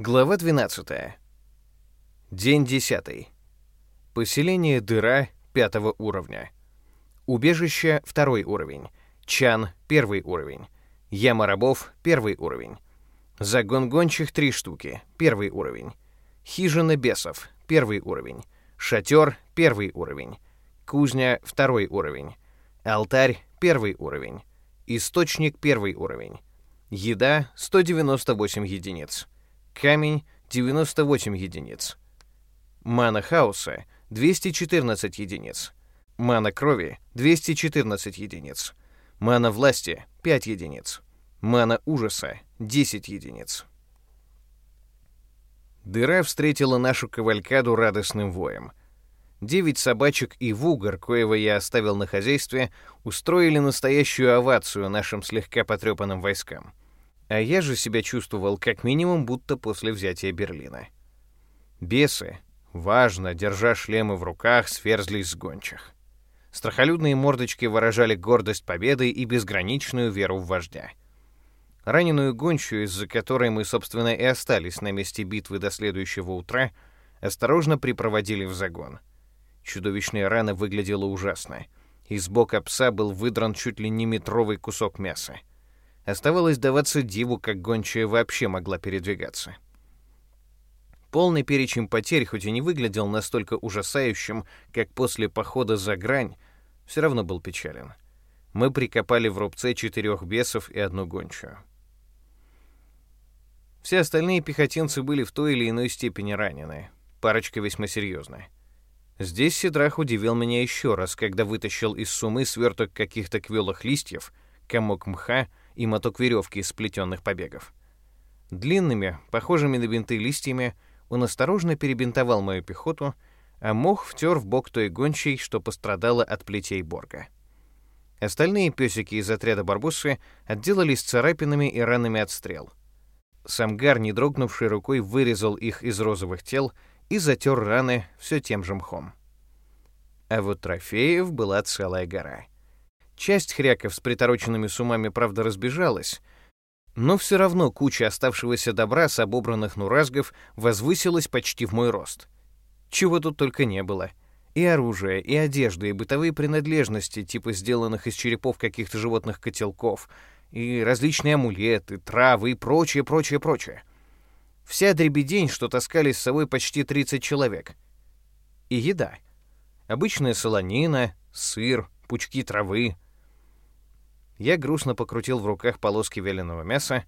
Глава 12. День 10. Поселение Дыра пятого уровня. Убежище второй уровень. Чан первый уровень. Яма рабов первый уровень. Загон гончих три штуки первый уровень. Хижина бесов первый уровень. Шатер первый уровень. Кузня второй уровень. Алтарь первый уровень. Источник первый уровень. Еда 198 единиц. Камень — 98 единиц. Мана хаоса — 214 единиц. Мана крови — 214 единиц. Мана власти — 5 единиц. Мана ужаса — 10 единиц. Дыра встретила нашу кавалькаду радостным воем. Девять собачек и вугор, коего я оставил на хозяйстве, устроили настоящую овацию нашим слегка потрепанным войскам — а я же себя чувствовал как минимум будто после взятия Берлина. Бесы, важно, держа шлемы в руках, сверзлись с гончих. Страхолюдные мордочки выражали гордость победы и безграничную веру в вождя. Раненую гончую, из-за которой мы, собственно, и остались на месте битвы до следующего утра, осторожно припроводили в загон. Чудовищная рана выглядела ужасно. Из бока пса был выдран чуть ли не метровый кусок мяса. Оставалось даваться диву, как гончая вообще могла передвигаться. Полный перечень потерь, хоть и не выглядел настолько ужасающим, как после похода за грань, все равно был печален. Мы прикопали в рубце четырех бесов и одну гончую. Все остальные пехотинцы были в той или иной степени ранены, парочка весьма серьезная. Здесь Сидрах удивил меня еще раз, когда вытащил из сумы сверток каких-то квелых листьев, комок мха и моток веревки из сплетенных побегов. Длинными, похожими на бинты листьями, он осторожно перебинтовал мою пехоту, а мох втер в бок той гончей, что пострадала от плетей Борга. Остальные песики из отряда Барбуссы отделались царапинами и ранами от стрел. Самгар, не дрогнувшей рукой, вырезал их из розовых тел и затер раны все тем же мхом. А вот трофеев была целая гора — Часть хряков с притороченными сумами, правда, разбежалась, но все равно куча оставшегося добра с обобранных нуразгов возвысилась почти в мой рост. Чего тут только не было. И оружие, и одежда, и бытовые принадлежности, типа сделанных из черепов каких-то животных котелков, и различные амулеты, травы и прочее, прочее, прочее. Вся дребедень, что таскали с собой почти 30 человек. И еда. Обычная солонина, сыр, пучки травы, я грустно покрутил в руках полоски вяленого мяса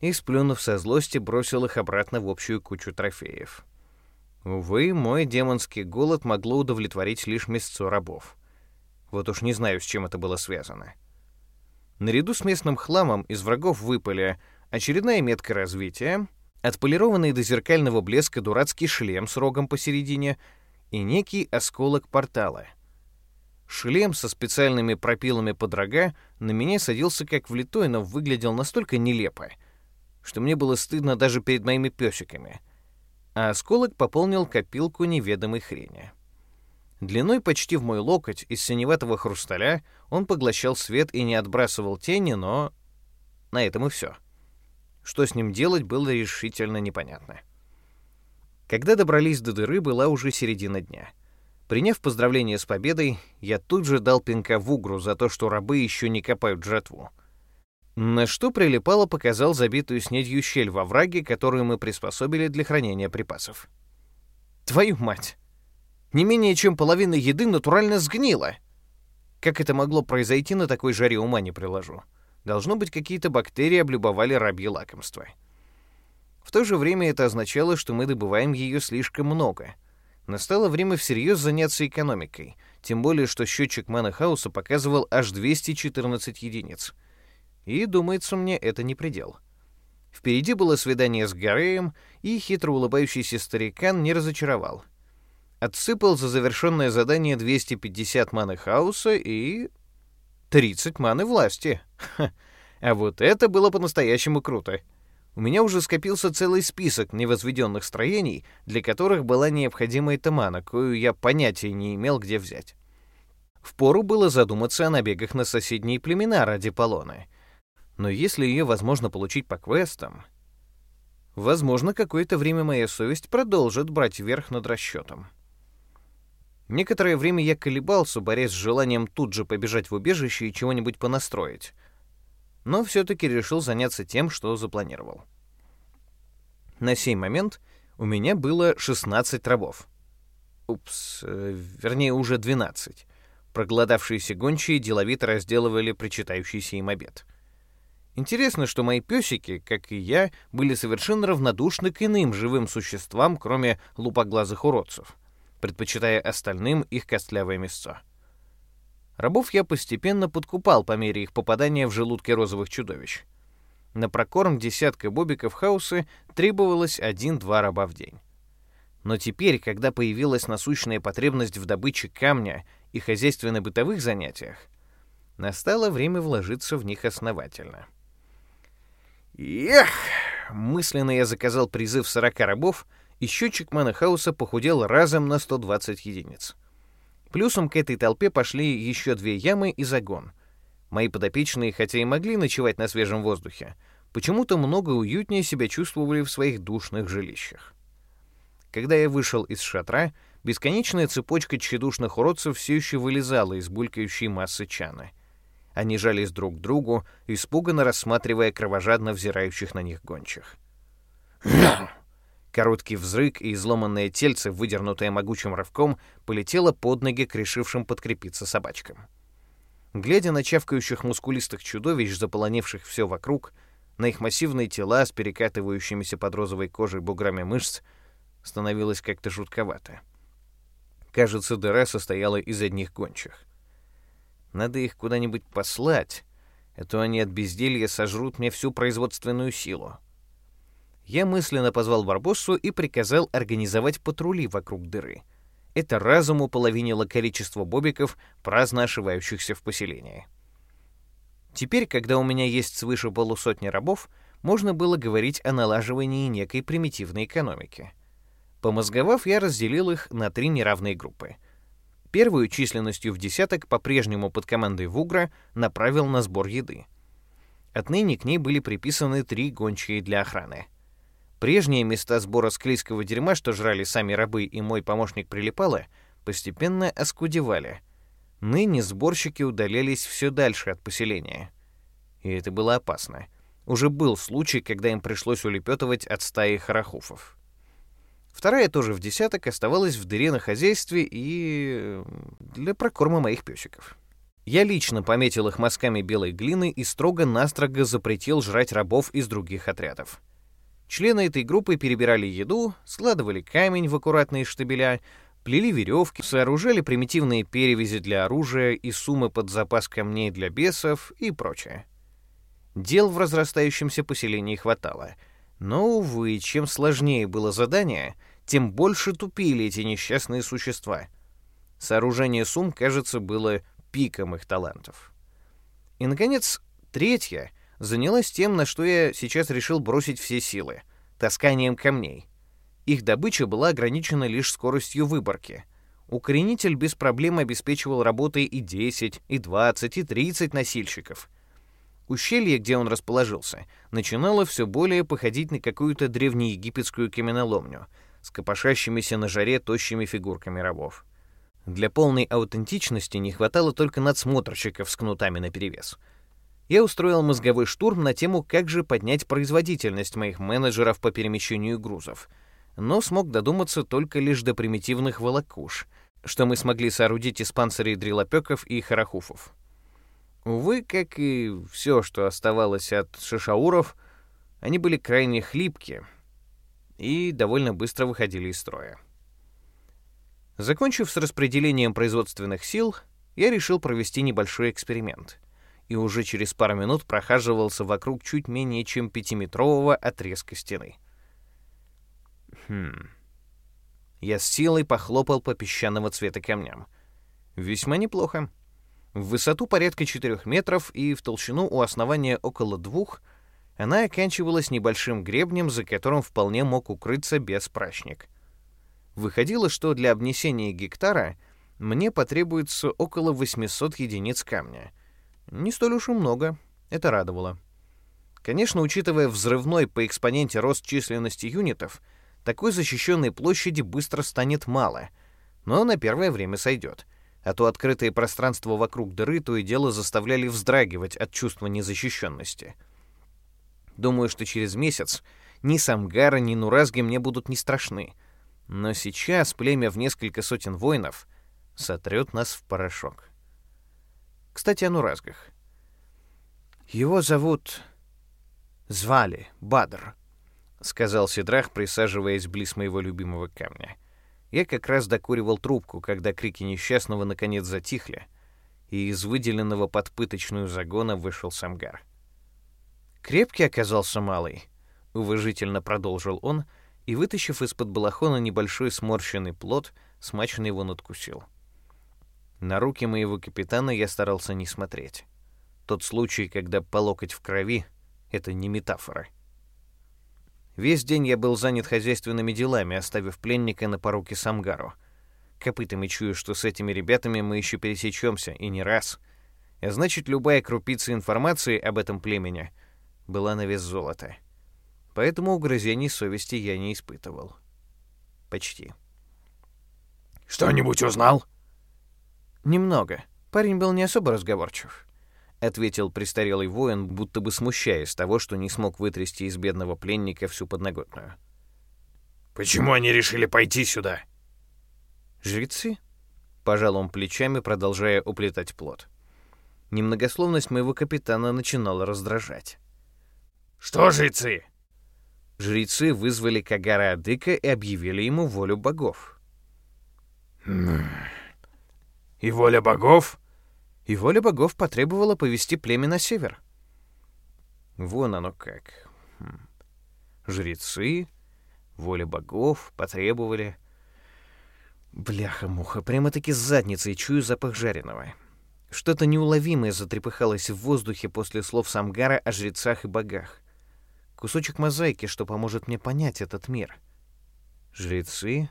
и, сплюнув со злости, бросил их обратно в общую кучу трофеев. Увы, мой демонский голод могло удовлетворить лишь мясцо рабов. Вот уж не знаю, с чем это было связано. Наряду с местным хламом из врагов выпали очередная метка развития, отполированный до зеркального блеска дурацкий шлем с рогом посередине и некий осколок портала — Шлем со специальными пропилами под рога на меня садился как влитой, но выглядел настолько нелепо, что мне было стыдно даже перед моими песиками. А осколок пополнил копилку неведомой хрени. Длиной почти в мой локоть из синеватого хрусталя он поглощал свет и не отбрасывал тени, но на этом и все. Что с ним делать, было решительно непонятно. Когда добрались до дыры, была уже середина дня — Приняв поздравление с победой, я тут же дал пинка в угру за то, что рабы еще не копают жатву. На что прилипало показал забитую снедью щель во враге, которую мы приспособили для хранения припасов. Твою мать! Не менее чем половина еды натурально сгнила. Как это могло произойти на такой жаре, ума не приложу. Должно быть, какие-то бактерии облюбовали рабье лакомство. В то же время это означало, что мы добываем ее слишком много — Настало время всерьез заняться экономикой, тем более что счетчик Манахауса показывал аж 214 единиц. И, думается мне, это не предел. Впереди было свидание с Гареем, и хитро улыбающийся старикан не разочаровал. Отсыпал за завершенное задание 250 маны хаоса и... 30 маны власти. Ха. А вот это было по-настоящему круто. У меня уже скопился целый список невозведенных строений, для которых была необходима эта мана, кою я понятия не имел, где взять. Впору было задуматься о набегах на соседние племена ради полоны. Но если ее возможно получить по квестам... Возможно, какое-то время моя совесть продолжит брать верх над расчетом. Некоторое время я колебался, борясь с желанием тут же побежать в убежище и чего-нибудь понастроить. Но все-таки решил заняться тем, что запланировал. На сей момент у меня было 16 рабов. Упс, э, вернее, уже 12. Проголодавшиеся гончие деловито разделывали причитающийся им обед. Интересно, что мои песики, как и я, были совершенно равнодушны к иным живым существам, кроме лупоглазых уродцев, предпочитая остальным их костлявое мясо. Рабов я постепенно подкупал по мере их попадания в желудки розовых чудовищ. На прокорм десятка бобиков хаоса требовалось один-два раба в день. Но теперь, когда появилась насущная потребность в добыче камня и хозяйственно-бытовых занятиях, настало время вложиться в них основательно. Эх! Мысленно я заказал призыв 40 рабов, и счетчик Манахауса похудел разом на 120 единиц. Плюсом к этой толпе пошли еще две ямы и загон. Мои подопечные, хотя и могли ночевать на свежем воздухе, почему-то много уютнее себя чувствовали в своих душных жилищах. Когда я вышел из шатра, бесконечная цепочка тщедушных уродцев все еще вылезала из булькающей массы чаны — они жались друг к другу, испуганно рассматривая кровожадно взирающих на них гончих. Короткий взрык и изломанное тельце, выдернутое могучим рывком, полетело под ноги к решившим подкрепиться собачкам. Глядя на чавкающих мускулистых чудовищ, заполонивших все вокруг, на их массивные тела с перекатывающимися под розовой кожей буграми мышц, становилось как-то жутковато. Кажется, дыра состояла из одних гончих. Надо их куда-нибудь послать, а то они от безделья сожрут мне всю производственную силу. Я мысленно позвал Барбоссу и приказал организовать патрули вокруг дыры. Это разум уполовинило количество бобиков, праздно ошивающихся в поселении. Теперь, когда у меня есть свыше полусотни рабов, можно было говорить о налаживании некой примитивной экономики. Помозговав, я разделил их на три неравные группы. Первую численностью в десяток, по-прежнему под командой Вугра, направил на сбор еды. Отныне к ней были приписаны три гончие для охраны. Прежние места сбора склейского дерьма, что жрали сами рабы и мой помощник Прилипало, постепенно оскудевали. Ныне сборщики удалялись все дальше от поселения. И это было опасно. Уже был случай, когда им пришлось улепетывать от стаи харахуфов. Вторая тоже в десяток оставалась в дыре на хозяйстве и... для прокорма моих песиков. Я лично пометил их мазками белой глины и строго-настрого запретил жрать рабов из других отрядов. Члены этой группы перебирали еду, складывали камень в аккуратные штабеля, плели веревки, сооружали примитивные перевязи для оружия и суммы под запас камней для бесов и прочее. Дел в разрастающемся поселении хватало — но, увы, чем сложнее было задание, тем больше тупили эти несчастные существа. Сооружение сум, кажется, было пиком их талантов. И, наконец, третья занялась тем, на что я сейчас решил бросить все силы — тасканием камней. Их добыча была ограничена лишь скоростью выборки. Укоренитель без проблем обеспечивал работой и 10, и 20, и 30 носильщиков — Ущелье, где он расположился, начинало все более походить на какую-то древнеегипетскую каменоломню с копошащимися на жаре тощими фигурками рабов. Для полной аутентичности не хватало только надсмотрщиков с кнутами наперевес. Я устроил мозговой штурм на тему, как же поднять производительность моих менеджеров по перемещению грузов, но смог додуматься только лишь до примитивных волокуш, что мы смогли соорудить из панцирей дрелопеков и харахуфов. Увы, как и все, что оставалось от шишауров, они были крайне хлипкие и довольно быстро выходили из строя. Закончив с распределением производственных сил, я решил провести небольшой эксперимент и уже через пару минут прохаживался вокруг чуть менее чем пятиметрового отрезка стены. Хм. Я с силой похлопал по песчаного цвета камням. Весьма неплохо. В высоту порядка 4 метров и в толщину у основания около двух она оканчивалась небольшим гребнем, за которым вполне мог укрыться беспрачник. Выходило, что для обнесения гектара мне потребуется около 800 единиц камня. Не столь уж и много, это радовало. Конечно, учитывая взрывной по экспоненте рост численности юнитов, такой защищенной площади быстро станет мало, но на первое время сойдет, а то открытые пространства вокруг дыры то и дело заставляли вздрагивать от чувства незащищенности. Думаю, что через месяц ни Самгара, ни Нуразги мне будут не страшны, но сейчас племя в несколько сотен воинов сотрет нас в порошок. Кстати, о Нуразгах. Его зовут звали Бадр», — сказал Сидрах, присаживаясь близ моего любимого камня. Я как раз докуривал трубку, когда крики несчастного наконец затихли, и из выделенного под пыточную загона вышел Самгар. «Крепкий оказался малый», — уважительно продолжил он, и, вытащив из-под балахона небольшой сморщенный плод, смачно его надкусил. На руки моего капитана я старался не смотреть. Тот случай, когда по локоть в крови, это не метафора. Весь день я был занят хозяйственными делами, оставив пленника на поруке Самгару. Копытами чую, что с этими ребятами мы еще пересечемся, и не раз. А значит, любая крупица информации об этом племени была на вес золота. Поэтому угрызений совести я не испытывал. Почти. «Что-нибудь узнал?» «Немного. Парень был не особо разговорчив ответил престарелый воин, будто бы смущаясь того, что не смог вытрясти из бедного пленника всю подноготную. Почему они решили пойти сюда? Жрецы? Пожал он плечами, продолжая уплетать плод. Немногословность моего капитана начинала раздражать. Что жрецы? Жрецы вызвали Кагара Адыка и объявили ему волю богов. И воля богов? и воля богов потребовала повести племя на север. Вон оно как. Хм. Жрецы, воля богов потребовали... Бляха-муха, прямо-таки с задницей чую запах жареного. Что-то неуловимое затрепыхалось в воздухе после слов Самгара о жрецах и богах. Кусочек мозаики, что поможет мне понять этот мир. Жрецы,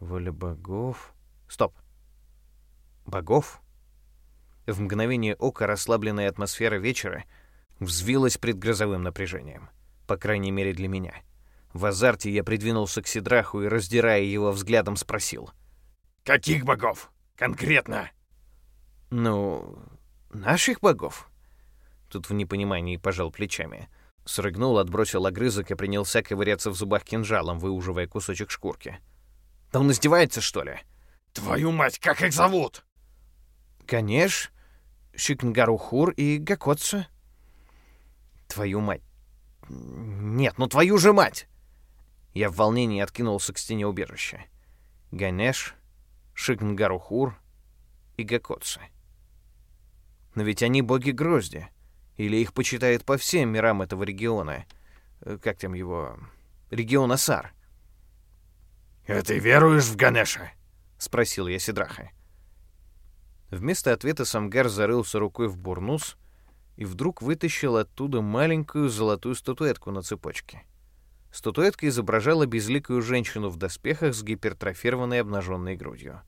воля богов... Стоп. Богов? В мгновение ока расслабленная атмосфера вечера взвилась предгрозовым напряжением. По крайней мере для меня. В азарте я придвинулся к Сидраху и, раздирая его взглядом, спросил. «Каких богов? Конкретно?» «Ну, наших богов?» Тут в непонимании пожал плечами. Срыгнул, отбросил огрызок и принялся ковыряться в зубах кинжалом, выуживая кусочек шкурки. «Да он издевается, что ли?» «Твою мать, как их зовут?» «Конечно. Шикнгарухур и Гакотса. Твою мать. Нет, ну твою же мать! Я в волнении откинулся к стене убежища. Ганеш, Шикнгарухур и Гакотса. Но ведь они боги грозди. Или их почитают по всем мирам этого региона. Э, как там его... Регион Асар. «А ты веруешь в Ганеша?» — спросил я Сидраха. Вместо ответа Самгар зарылся рукой в бурнус и вдруг вытащил оттуда маленькую золотую статуэтку на цепочке. Статуэтка изображала безликую женщину в доспехах с гипертрофированной обнаженной грудью.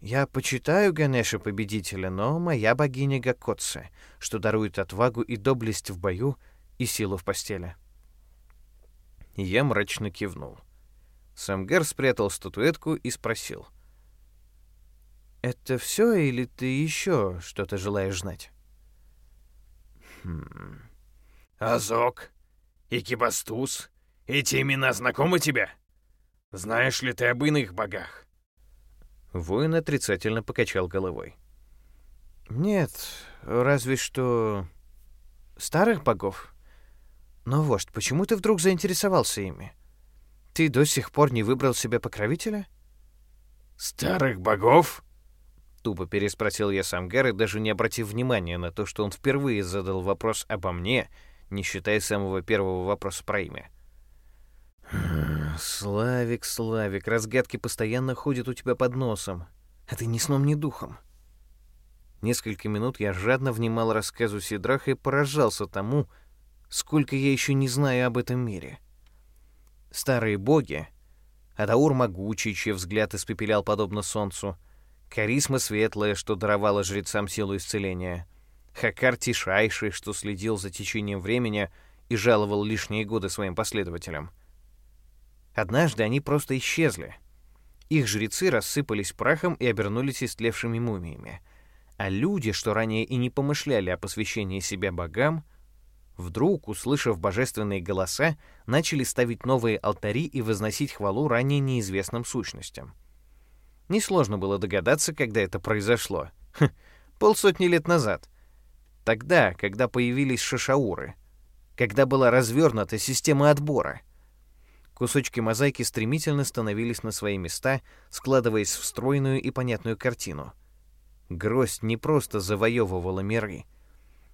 «Я почитаю Ганеша победителя, но моя богиня Гакотсе, что дарует отвагу и доблесть в бою и силу в постели». Я мрачно кивнул. Самгар спрятал статуэтку и спросил — это все или ты еще что-то желаешь знать? Хм. Азок, Икибастус, эти имена знакомы тебе? Знаешь ли ты об иных богах? Воин отрицательно покачал головой. Нет, разве что старых богов. Но, вождь, почему ты вдруг заинтересовался ими? Ты до сих пор не выбрал себе покровителя? Старых богов? Тупо переспросил я Самгара, даже не обратив внимания на то, что он впервые задал вопрос обо мне, не считая самого первого вопроса про имя. «Славик, Славик, разгадки постоянно ходят у тебя под носом, а ты ни сном, ни духом». Несколько минут я жадно внимал рассказу Сидраха и поражался тому, сколько я еще не знаю об этом мире. Старые боги, Адаур могучий, чей взгляд испепелял подобно солнцу — Каризма светлая, что даровала жрецам силу исцеления. Хакар Тишайший, что следил за течением времени и жаловал лишние годы своим последователям. Однажды они просто исчезли. Их жрецы рассыпались прахом и обернулись истлевшими мумиями. А люди, что ранее и не помышляли о посвящении себя богам, вдруг, услышав божественные голоса, начали ставить новые алтари и возносить хвалу ранее неизвестным сущностям. Несложно было догадаться, когда это произошло. Хм, полсотни лет назад. Тогда, когда появились шашауры. Когда была развернута система отбора. Кусочки мозаики стремительно становились на свои места, складываясь в стройную и понятную картину. Гроздь не просто завоевывала миры.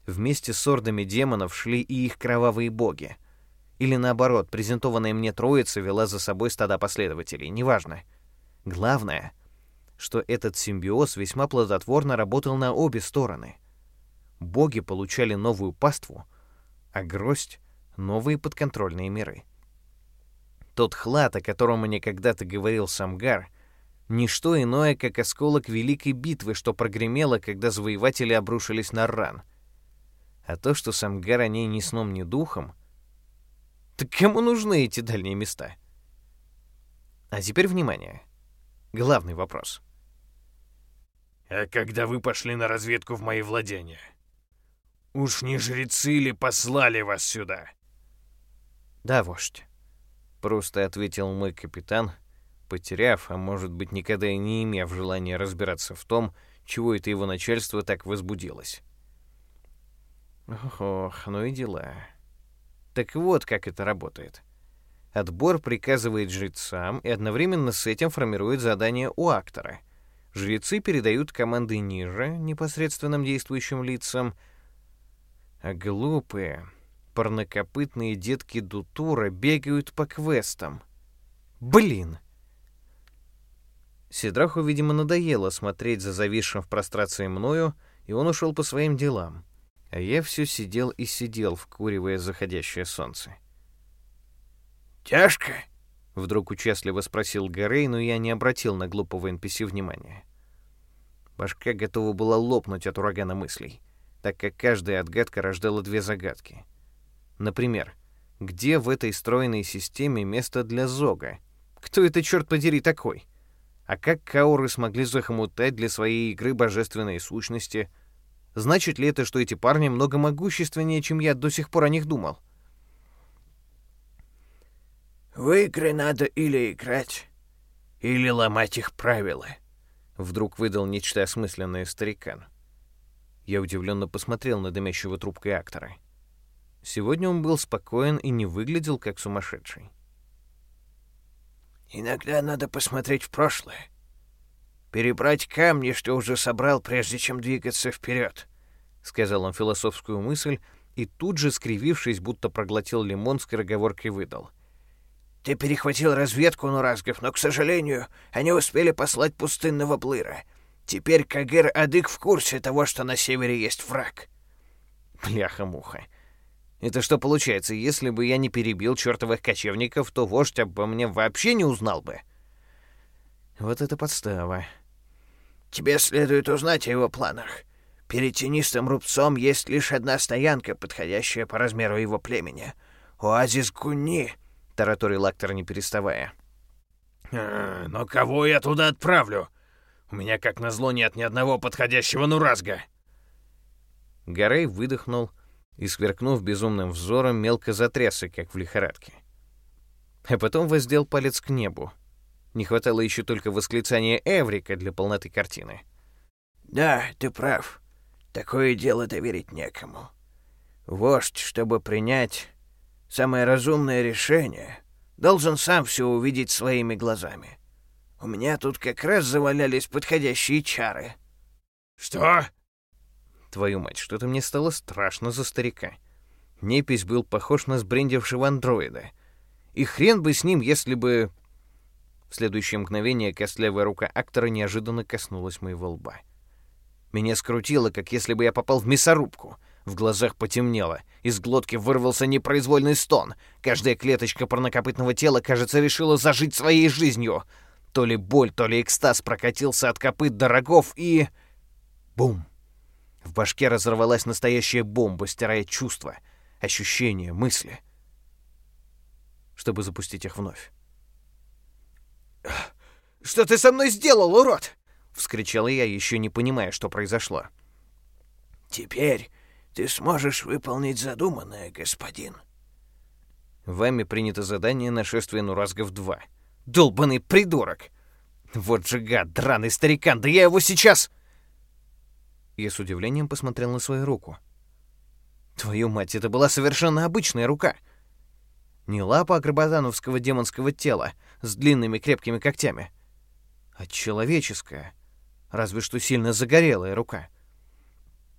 Вместе с ордами демонов шли и их кровавые боги. Или наоборот, презентованная мне троица вела за собой стада последователей, неважно. Главное — что этот симбиоз весьма плодотворно работал на обе стороны. Боги получали новую паству, а гроздь — новые подконтрольные миры. Тот хлад, о котором мне когда-то говорил Самгар, не что иное, как осколок великой битвы, что прогремело, когда завоеватели обрушились на Ран. А то, что Самгар о ней ни сном, ни духом, так кому нужны эти дальние места? А теперь внимание. Главный вопрос. «А когда вы пошли на разведку в мои владения? Уж не жрецы ли послали вас сюда?» «Да, вождь», — просто ответил мой капитан, потеряв, а может быть никогда и не имев желания разбираться в том, чего это его начальство так возбудилось. Ох, ну и дела. Так вот, как это работает. Отбор приказывает жрецам и одновременно с этим формирует задание у актора. Жрецы передают команды ниже, непосредственным действующим лицам, а глупые, парнокопытные детки Дутура бегают по квестам. Блин! Сидраху, видимо, надоело смотреть за зависшим в прострации мною, и он ушел по своим делам. А я все сидел и сидел, вкуривая заходящее солнце. «Тяжко?» — вдруг участливо спросил Гарей, но я не обратил на глупого NPC внимания. Башка готова была лопнуть от урагана мыслей, так как каждая отгадка рождала две загадки. Например, где в этой стройной системе место для Зога? Кто это, черт подери, такой? А как Кауры смогли захомутать для своей игры божественные сущности? Значит ли это, что эти парни много могущественнее, чем я до сих пор о них думал? — в игры надо или играть, или ломать их правила. Вдруг выдал нечто осмысленное старикан. Я удивленно посмотрел на дымящего трубкой актора. Сегодня он был спокоен и не выглядел как сумасшедший. «Иногда надо посмотреть в прошлое. Перебрать камни, что уже собрал, прежде чем двигаться вперед», — сказал он философскую мысль и тут же, скривившись, будто проглотил лимон, скороговоркой выдал — ты перехватил разведку Нуразгов, но, к сожалению, они успели послать пустынного блыра. Теперь Кагыр Адык в курсе того, что на севере есть враг. Бляха-муха. Это что получается, если бы я не перебил чертовых кочевников, то вождь обо мне вообще не узнал бы? Вот это подстава. Тебе следует узнать о его планах. Перед тенистым рубцом есть лишь одна стоянка, подходящая по размеру его племени. Оазис Гуни —— тараторил актор, не переставая. «А, «Но кого я туда отправлю? У меня, как назло, нет ни одного подходящего нуразга». Гарей выдохнул и, сверкнув безумным взором, мелко затрясся, как в лихорадке. А потом воздел палец к небу. Не хватало еще только восклицания «Эврика» для полноты картины. «Да, ты прав. Такое дело доверить некому. Вождь, чтобы принять, Самое разумное решение должен сам все увидеть своими глазами. У меня тут как раз завалялись подходящие чары. Что? Твою мать, что-то мне стало страшно за старика. Непись был похож на сбрендившего андроида. И хрен бы с ним, если бы... В следующее мгновение костлявая рука актора неожиданно коснулась моего лба. Меня скрутило, как если бы я попал в мясорубку — в глазах потемнело. Из глотки вырвался непроизвольный стон. Каждая клеточка парнокопытного тела, кажется, решила зажить своей жизнью. То ли боль, то ли экстаз прокатился от копыт до рогов и... Бум! В башке разорвалась настоящая бомба, стирая чувства, ощущения, мысли, чтобы запустить их вновь. «Что ты со мной сделал, урод?» — вскричал я, еще не понимая, что произошло. «Теперь ты сможешь выполнить задуманное, господин». Вами принято задание нашествия Нуразгов-2. Долбанный придурок! Вот же гад, драный старикан, да я его сейчас... Я с удивлением посмотрел на свою руку. Твою мать, это была совершенно обычная рука. Не лапа акробатановского демонского тела с длинными крепкими когтями, а человеческая, разве что сильно загорелая рука.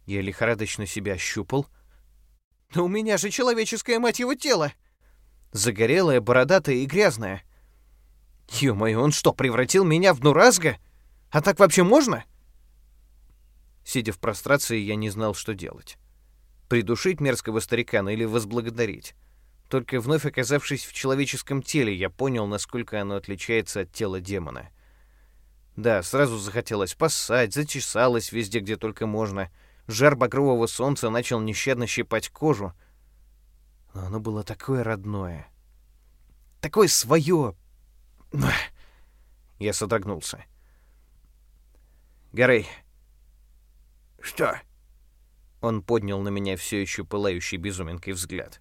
Я лихорадочно себя ощупал. Да у меня же человеческое, мать его, тело! Загорелая, бородатая и грязная. Ё-моё, он что, превратил меня в Нуразга? А так вообще можно? Сидя в прострации, я не знал, что делать. Придушить мерзкого старикана или возблагодарить. Только вновь оказавшись в человеческом теле, я понял, насколько оно отличается от тела демона. Да, сразу захотелось поссать, зачесалось везде, где только можно. Жар багрового солнца начал нещадно щипать кожу. Но оно было такое родное. Такое свое. Я содрогнулся. Гарей. Что? Он поднял на меня все еще пылающий безуминкой взгляд.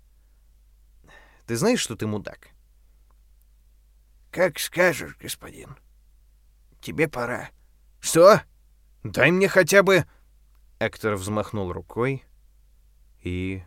Ты знаешь, что ты мудак? Как скажешь, господин. Тебе пора. Что? Дай мне хотя бы... Эктор взмахнул рукой и